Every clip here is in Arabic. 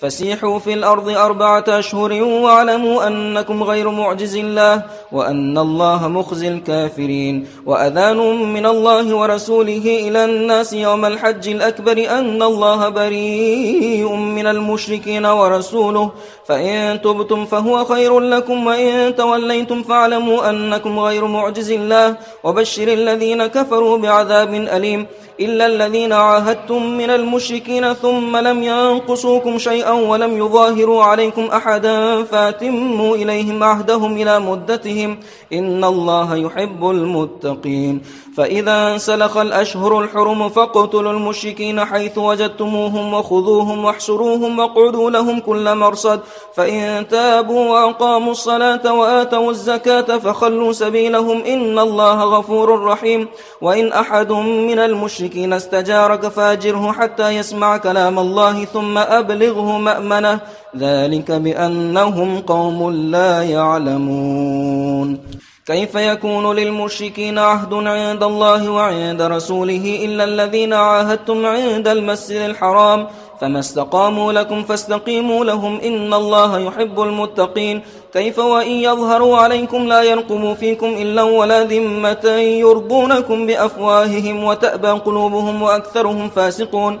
فسيحوا في الأرض أربعة أشهر واعلموا أنكم غير معجز الله وأن الله مخزي الكافرين وأذان من الله ورسوله إلى الناس يوم الحج الأكبر أن الله بريء من المشركين ورسوله فإن تبتم فهو خير لكم وإن توليتم فاعلموا أنكم غير معجز الله وبشر الذين كفروا بعذاب أليم إلا الذين عاهدتم من المشركين ثم لم ينقصوكم شيئا ولم يظاهروا عليكم أحدا فاتموا إليهم عهدهم إلى مدتهم إن الله يحب المتقين فإذا انسلخ الأشهر الحرم فاقتلوا المشركين حيث وجدتموهم وخذوهم واحشروهم واقعدوا لهم كل مرصد فإن تابوا وأقاموا الصلاة وآتوا الزكاة فخلوا سبيلهم إن الله غفور رحيم وإن أحد من المشركين استجارك فاجره حتى يسمع كلام الله ثم أبلغه مأمنة ذلك بأنهم قوم لا يعلمون. كيف يكون للمشركين عهد عند الله وعند رسوله إلا الذين عاهدتم عند المسجد الحرام؟ فما استقاموا لكم فاستقيموا لهم إن الله يحب المتقين. كيف وإن يظهروا عليكم لا ينقموا فيكم إلا ولا ذمة يرضونكم بأفواههم وتأبى قلوبهم وأكثرهم فاسقون.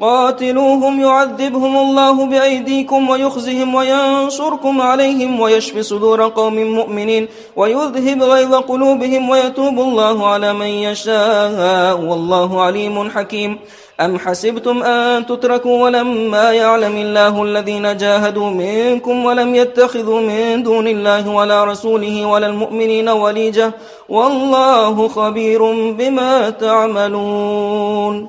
قاتلوهم يعذبهم الله بأيديكم ويخزهم وينصركم عليهم ويشفي صدور قوم مؤمنين ويذهب غيظ قلوبهم ويتوب الله على من يشاء. والله عليم حكيم. أم حسبتم أن تتركوا ولما يعلم الله الذين جاهدوا منكم ولم يتخذوا من دون الله ولا رسوله ولا المؤمنين وليجة؟ والله خبير بما تعملون.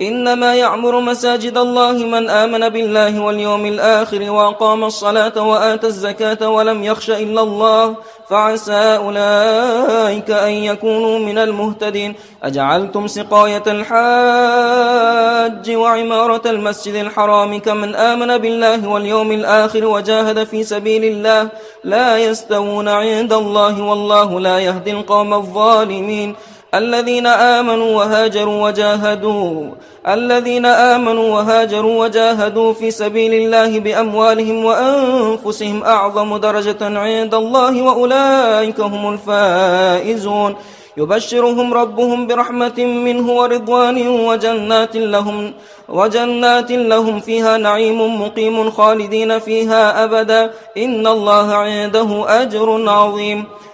إنما يعمر مساجد الله من آمن بالله واليوم الآخر وقام الصلاة وآتى الزكاة ولم يخش إلا الله فعسى أولئك أن يكونوا من المهتدين. أجعلتم سقاية الحاج وعمارة المسجد الحرام كمن آمن بالله واليوم الآخر وجاهد في سبيل الله لا يستوون عند الله والله لا يهدي القوم الظالمين. الذين آمنوا وهاجروا وجاهدوا الذين آمنوا وهاجروا وجاهدوا في سبيل الله بأموالهم وأنفسهم أعظم درجة عند الله وأولئك هم الفائزون. يبشرهم ربهم برحمة منه ورضوان وجنات لهم وجنات لهم فيها نعيم مقيم خالدين فيها أبدا. إن الله عنده أجر عظيم.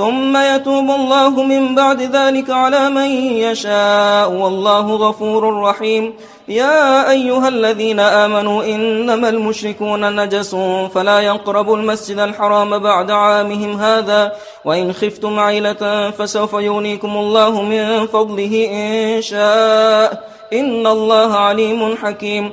ثم يتوب الله من بعد ذلك على من يشاء. والله غفور رحيم. يا أيها الذين آمنوا إنما المشركون نجس فلا يقربوا المسجد الحرام بعد عامهم هذا. وإن خفتم عيلة فسوف يغنيكم الله من فضله إن شاء. إن الله عليم حكيم.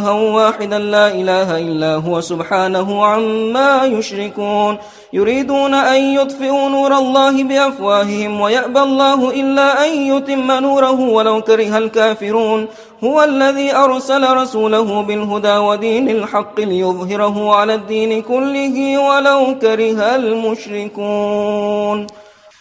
إلها واحدا لا إله إلا هو سبحانه عما يشركون. يريدون أن يطفئوا نور الله بأفواههم ويأبى الله إلا أن يتم نوره ولو كره الكافرون. هو الذي أرسل رسوله بالهدى ودين الحق ليظهره على الدين كله ولو كره المشركون.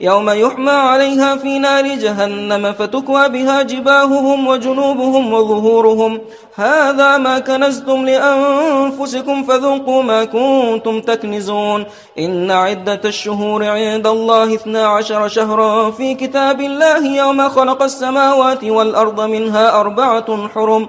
يوم يحمى عليها في نار جهنم فتكوى بها جباههم وجنوبهم وظهورهم. هذا ما كنزتم لأنفسكم فذوقوا ما كنتم تكنزون. إن عدة الشهور عند الله اثنا عشر شهرا في كتاب الله يوم خلق السماوات والأرض منها أربعة حرم.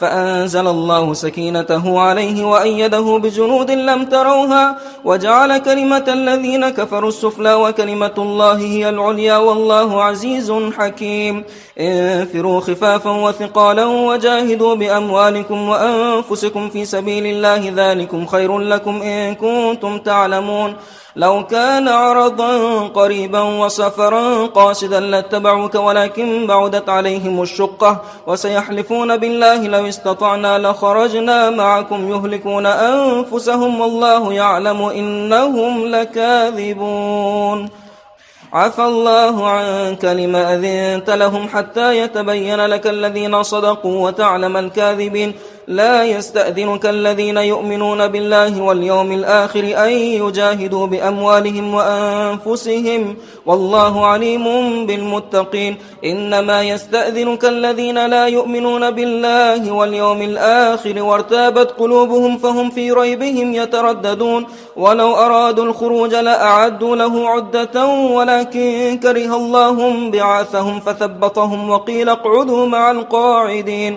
فأنزل الله سكينته عليه وأيده بجنود لم تروها وجعل كلمة الذين كفروا السفلى وكلمة الله هي العليا والله عزيز حكيم. انفروا خفافا وثقالا وجاهدوا بأموالكم وأنفسكم في سبيل الله ذلكم خير لكم إن كنتم تعلمون. لو كان عرضا قريبا وسفرا قاصدا لاتبعوك ولكن بعدت عليهم الشقة وسيحلفون بالله لو استطعنا لخرجنا معكم يهلكون أنفسهم والله يعلم إنهم لكاذبون. عفى الله عنك لما أذنت لهم حتى يتبين لك الذين صدقوا وتعلم الكاذبين. لا يستأذنك الذين يؤمنون بالله واليوم الآخر أن يجاهدوا بأموالهم وأنفسهم والله عليم بالمتقين. إنما يستأذنك الذين لا يؤمنون بالله واليوم الآخر وارتابت قلوبهم فهم في ريبهم يترددون. ولو أرادوا الخروج لأعدوا له عدة ولكن كره الله بعاثهم فثبطهم وقيل اقعدوا مع القاعدين.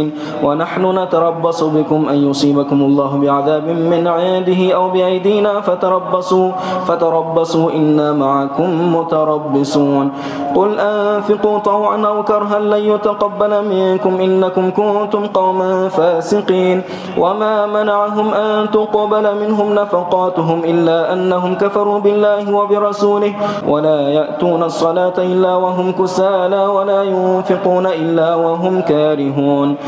ونحن نتربص بكم أن يصيبكم الله بعذاب من عنده أو بأيدينا فتربصوا فتربصوا إنا معكم متربصون. قل أنفقوا طوعا أو كرها لن يتقبل منكم إنكم كنتم قوما فاسقين. وما منعهم أن تقبل منهم نفقاتهم إلا أنهم كفروا بالله وبرسوله ولا يأتون الصلاة إلا وهم كسالى ولا ينفقون إلا وهم كارهون.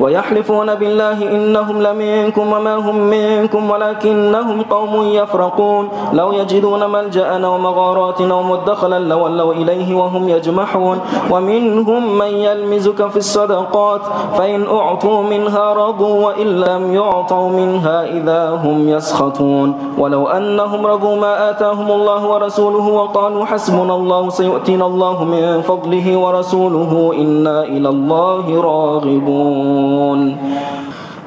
ويحلفون بالله إنهم لمنكم وما هم منكم ولكنهم قوم يفرقون لو يجدون ملجأ أو مغارات أو مدخلا لولوا إليه وهم يجمحون ومنهم من يلمزك في الصدقات فإن أعطوا منها رضوا وإن لم يعطوا منها إذا هم يسخطون ولو أنهم رضوا ما آتاهم الله ورسوله وقالوا حسبنا الله سيؤتينا الله من فضله ورسوله إنا إلى الله راغبون يعلمون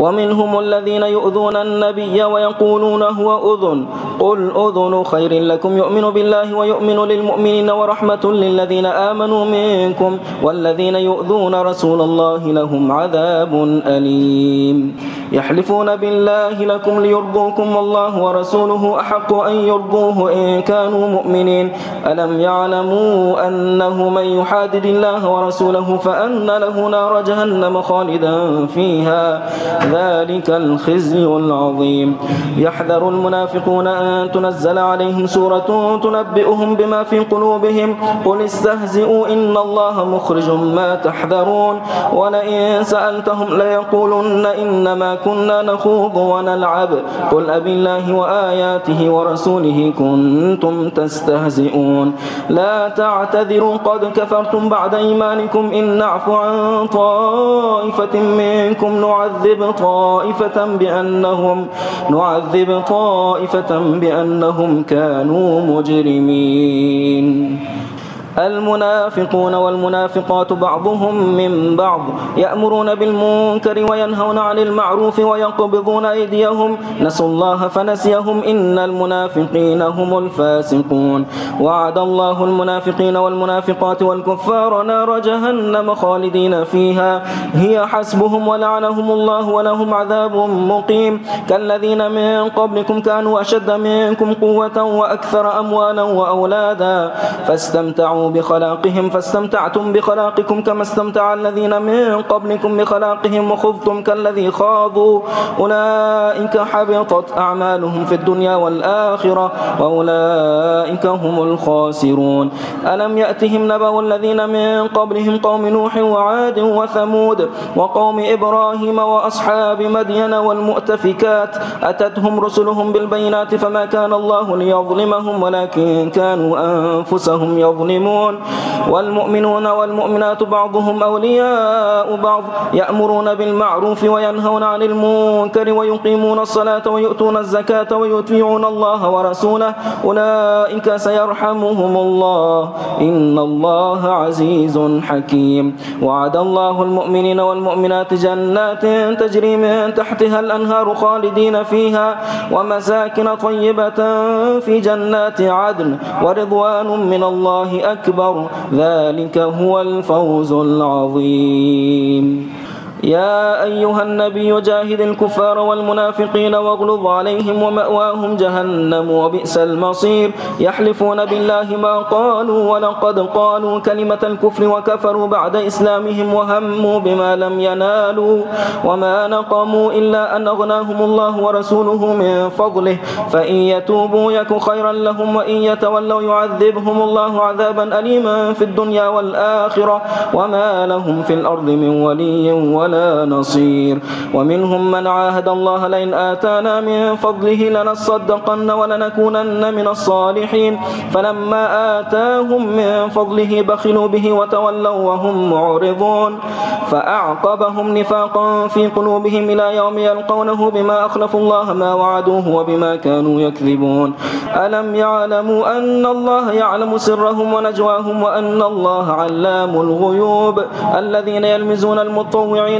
ومنهم الذين يؤذون النبي ويقولون هو أذن. قل أذن خير لكم. يؤمن بالله ويؤمن للمؤمنين ورحمة للذين آمنوا منكم والذين يؤذون رسول الله لهم عذاب أليم. يحلفون بالله لكم ليرضوكم والله ورسوله أحق أن يرضوه إن كانوا مؤمنين. ألم يعلموا أنه من يحادد الله ورسوله فأن له نار جهنم خالدا فيها. ذلك الخزي العظيم. يحذر المنافقون أن تنزل عليهم سورة تنبئهم بما في قلوبهم. قل استهزئوا إن الله مخرج ما تحذرون. ولئن سألتهم ليقولن إنما كنا نخوض ونلعب. قل أبي الله وآياته ورسوله كنتم تستهزئون. لا تعتذروا قد كفرتم بعد إيمانكم. إن نعف عن طائفة منكم نعذب طائفة بأنهم نعذب طائفة بأنهم كانوا مجرمين. المنافقون والمنافقات بعضهم من بعض يأمرون بالمنكر وينهون عن المعروف ويقبضون أيديهم. نسوا الله فنسيهم. إن المنافقين هم الفاسقون. وعد الله المنافقين والمنافقات والكفار نار جهنم خالدين فيها. هي حسبهم ولعنهم الله ولهم عذاب مقيم. كالذين من قبلكم كانوا أشد منكم قوة وأكثر أموالا وأولادا. فاستمتعوا بخلاقهم فاستمتعتم بخلاقكم كما استمتع الذين من قبلكم بخلاقهم وخذتم كالذي خاضوا. أولئك حبطت أعمالهم في الدنيا والآخرة وأولئك هم الخاسرون. ألم يأتهم نبأ الذين من قبلهم قوم نوح وعاد وثمود وقوم إبراهيم وأصحاب مدين والمؤتفكات؟ أتتهم رسلهم بالبينات فما كان الله ليظلمهم ولكن كانوا أنفسهم يظلمون. يؤمنون والمؤمنون والمؤمنات بعضهم أولياء بعض يأمرون بالمعروف وينهون عن المنكر ويقيمون الصلاة ويؤتون الزكاة ويطيعون الله ورسوله. أولئك سيرحمهم الله. إن الله عزيز حكيم. وعد الله المؤمنين والمؤمنات جنات تجري من تحتها الأنهار خالدين فيها. ومساكن طيبة في جنات عدن. ورضوان من الله أكبر. ذلك هو الفوز العظيم. يا أيها النبي جاهد الكفار والمنافقين واغلظ عليهم ومأواهم جهنم وبئس المصير. يحلفون بالله ما قالوا ولقد قالوا كلمة الكفر وكفروا بعد إسلامهم وهموا بما لم ينالوا وما نقموا إلا أن أغناهم الله ورسوله من فضله. فإن يتوبوا يك خيرا لهم وإن يتولوا يعذبهم الله عذابا أليما في الدنيا والآخرة. وما لهم في الأرض من ولي ولا ولا نصير. ومنهم من عاهد الله لئن آتانا من فضله لنصدقن ولنكونن من الصالحين. فلما آتاهم من فضله بخلوا به وتولوا وهم معرضون. فأعقبهم نفاقا في قلوبهم إلى يوم يلقونه بما أخلفوا الله ما وعدوه وبما كانوا يكذبون. ألم يعلموا أن الله يعلم سرهم ونجواهم وأن الله علام الغيوب. الذين يلمزون المطوعين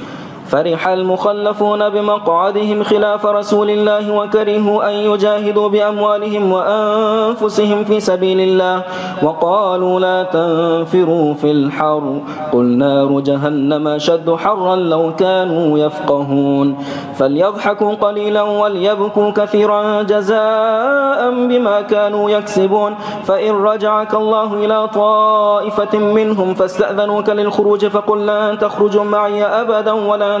فرح المخلفون بمقعدهم خلاف رسول الله وكرهوا أن يجاهدوا بأموالهم وأنفسهم في سبيل الله وقالوا لا تنفروا في الحر قل نار جهنم شد حرا لو كانوا يفقهون فليضحكوا قليلا وليبكوا كثيرا جزاء بما كانوا يكسبون فإن رجعك الله إلى طائفة منهم فاستأذنوك للخروج فقل لن تخرجوا معي أبدا ولا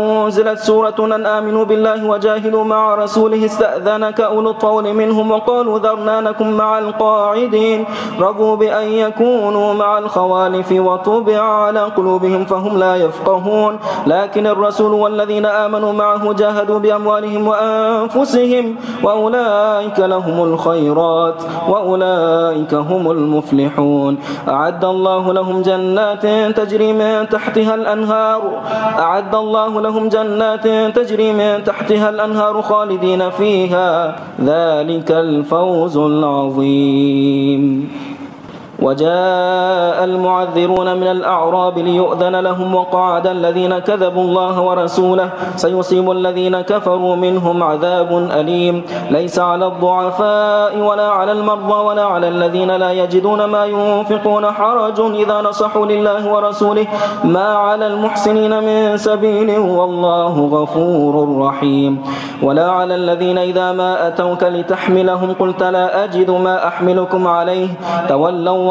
أنزلت سورة أن آمنوا بالله وجاهدوا مع رسوله استأذنك أولو الطول منهم وقالوا ذرنانكم مع القاعدين. رضوا بأن يكونوا مع الخوالف وطبع على قلوبهم فهم لا يفقهون. لكن الرسول والذين آمنوا معه جاهدوا بأموالهم وأنفسهم وأولئك لهم الخيرات وأولئك هم المفلحون. أعد الله لهم جنات تجري من تحتها الأنهار. أعد الله لهم جنات تجري من تحتها الأنهار خالدين فيها. ذلك الفوز العظيم. وجاء المعذرون من الأعراب ليؤذن لهم وقعد الذين كذبوا الله ورسوله. سيصيب الذين كفروا منهم عذاب أليم. ليس على الضعفاء ولا على المرضى ولا على الذين لا يجدون ما ينفقون حرج إذا نصحوا لله ورسوله. ما على المحسنين من سبيل والله غفور رحيم. ولا على الذين إذا ما أتوك لتحملهم قلت لا أجد ما أحملكم عليه. تولوا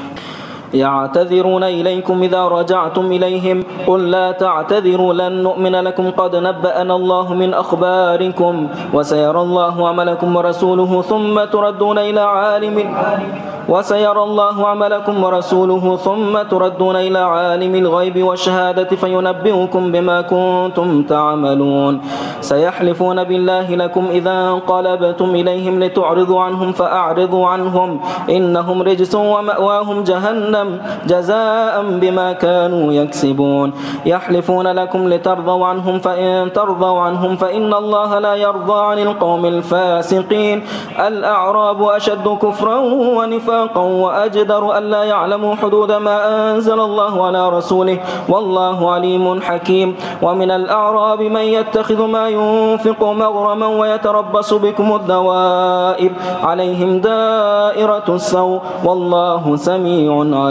يعتذرون إليكم إذا رجعتم إليهم. قل لا تعتذروا لن نؤمن لكم. قد نبأنا الله من أخباركم وسيرى الله عملكم ورسوله ثم تردون إلى عالم وسيرى الله عملكم ورسوله ثم تردون إلى عالم الغيب والشهادة فينبئكم بما كنتم تعملون. سيحلفون بالله لكم إذا انقلبتم إليهم لتعرضوا عنهم فأعرضوا عنهم. إنهم رجس ومأواهم جهنم. جزاء بما كانوا يكسبون. يحلفون لكم لترضوا عنهم فإن ترضوا عنهم فإن الله لا يرضى عن القوم الفاسقين. الأعراب أشد كفرا ونفاقا نفاقا وأجدر ألا يعلموا حدود ما أنزل الله على رسوله. والله عليم حكيم. ومن الأعراب من يتخذ ما ينفق مغرما ويتربص بكم الدوائر. عليهم دائرة السوء. والله سميع عليم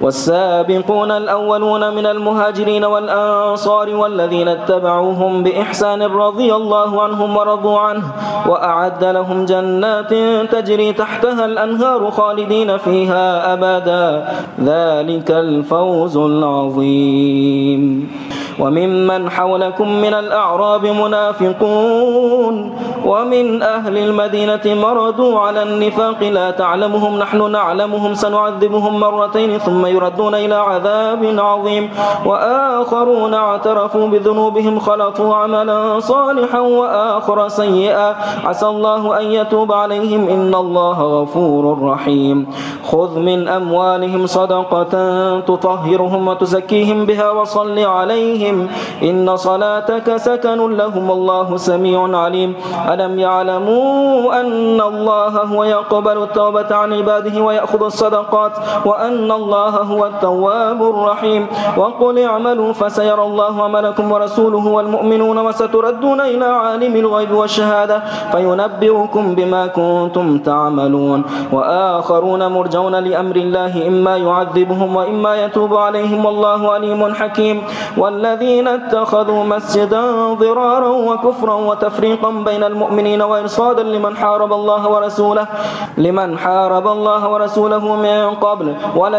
والسابقون الأولون من المهاجرين والأنصار والذين اتبعوهم بإحسان رضي الله عنهم ورضوا عنه وأعد لهم جنات تجري تحتها الأنهار خالدين فيها أبدا. ذلك الفوز العظيم. وممن حولكم من الأعراب منافقون. ومن أهل المدينة مردوا على النفاق. لا تعلمهم نحن نعلمهم سنعذبهم مرتين ثم يردون إلى عذاب عظيم. وآخرون اعترفوا بذنوبهم خلطوا عملا صالحا وآخر سيئا. عسى الله أن يتوب عليهم. إن الله غفور رحيم. خذ من أموالهم صدقة تطهرهم وتزكيهم بها وصل عليهم. إن صلاتك سكن لهم. الله سميع عليم. ألم يعلموا أن الله هو يقبل التوبة عن عباده ويأخذ الصدقات؟ وأن الله هو التواب الرحيم. وقل اعملوا فسيرى الله عملكم ورسوله والمؤمنون وستردون إلى عالم الغيب والشهادة فينبئكم بما كنتم تعملون. وآخرون مرجون لأمر الله إما يعذبهم وإما يتوب عليهم والله عليم حكيم. والذين اتخذوا مسجدا ضرارا وكفرا وتفريقا بين المؤمنين وإرصادا لمن حارب الله ورسوله لمن حارب الله ورسوله من قبل ولا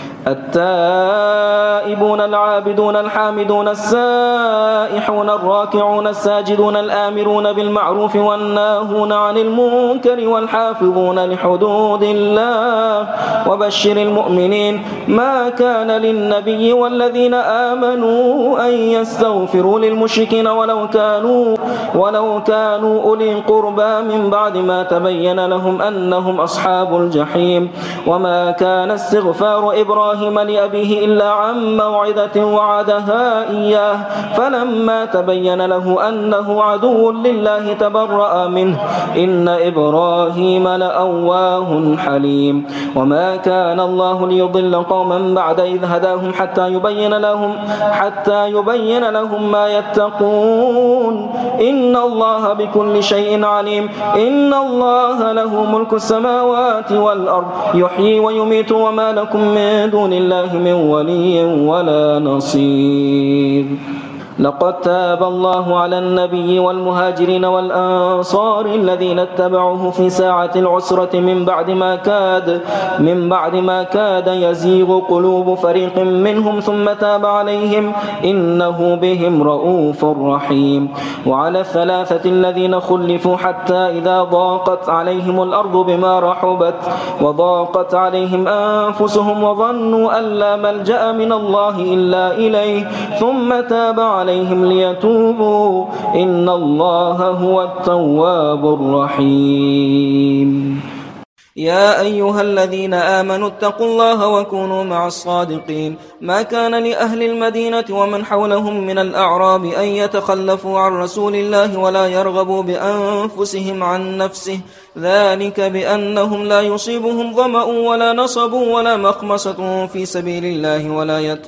التائبون العابدون الحامدون السائحون الراكعون الساجدون الآمرون بالمعروف والناهون عن المنكر والحافظون لحدود الله وبشر المؤمنين ما كان للنبي والذين آمنوا أن يستغفروا للمشركين ولو كانوا ولو كانوا أولي قربى من بعد ما تبين لهم أنهم أصحاب الجحيم وما كان استغفار إبراهيم إبراهيم لأبيه إلا عن موعدة وعدها إياه. فلما تبين له أنه عدو لله تبرأ منه. إن إبراهيم لأواه حليم. وما كان الله ليضل قوما بعد إذ هداهم حتى يبين لهم حتى يبين لهم ما يتقون. إن الله بكل شيء عليم. إن الله له ملك السماوات والأرض. يحيي ويميت وما لكم من دون دون الله من ولي ولا نصير. لقد تاب الله على النبي والمهاجرين والأنصار الذين اتبعوه في ساعة العسرة من بعد ما كاد من بعد ما كاد يزيغ قلوب فريق منهم ثم تاب عليهم. إنه بهم رؤوف رحيم. وعلى الثلاثة الذين خلفوا حتى إذا ضاقت عليهم الأرض بما رحبت وضاقت عليهم أنفسهم وظنوا أن لا ملجأ من الله إلا إليه ثم تاب عليهم عليهم ليتوبوا. إن الله هو التواب الرحيم. يا أيها الذين آمنوا اتقوا الله وكونوا مع الصادقين. ما كان لأهل المدينة ومن حولهم من الأعراب أن يتخلفوا عن رسول الله ولا يرغبوا بأنفسهم عن نفسه. ذلك بأنهم لا يصيبهم ظمأ ولا نصب ولا مخمصة في سبيل الله ولا يت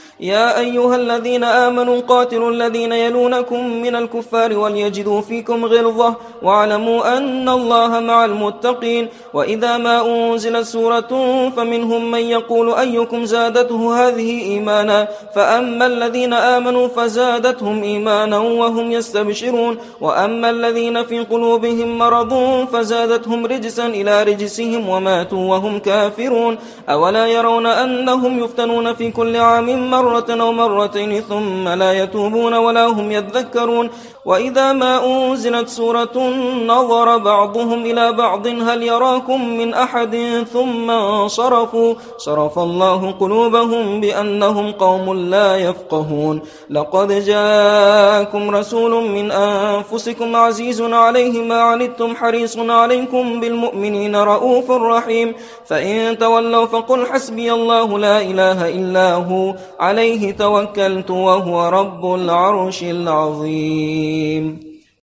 يا أيها الذين آمنوا قاتلوا الذين يلونكم من الكفار وليجدوا فيكم غلظة واعلموا أن الله مع المتقين وإذا ما أنزلت سورة فمنهم من يقول أيكم زادته هذه إيمانا فأما الذين آمنوا فزادتهم إيمانا وهم يستبشرون وأما الذين في قلوبهم مرض فزادتهم رجسا إلى رجسهم وماتوا وهم كافرون أولا يرون أنهم يفتنون في كل عام مرة مرة أو مرتين ثم لا يتوبون ولا هم يذكرون وإذا ما أنزلت سورة نظر بعضهم إلى بعض هل يراكم من أحد ثم صرفوا صرف الله قلوبهم بأنهم قوم لا يفقهون. لقد جاءكم رسول من أنفسكم عزيز عليه ما عنتم حريص عليكم بالمؤمنين رؤوف رحيم. فإن تولوا فقل حسبي الله لا إله إلا هو. عليه توكلت وهو رب العرش العظيم. الرحيم.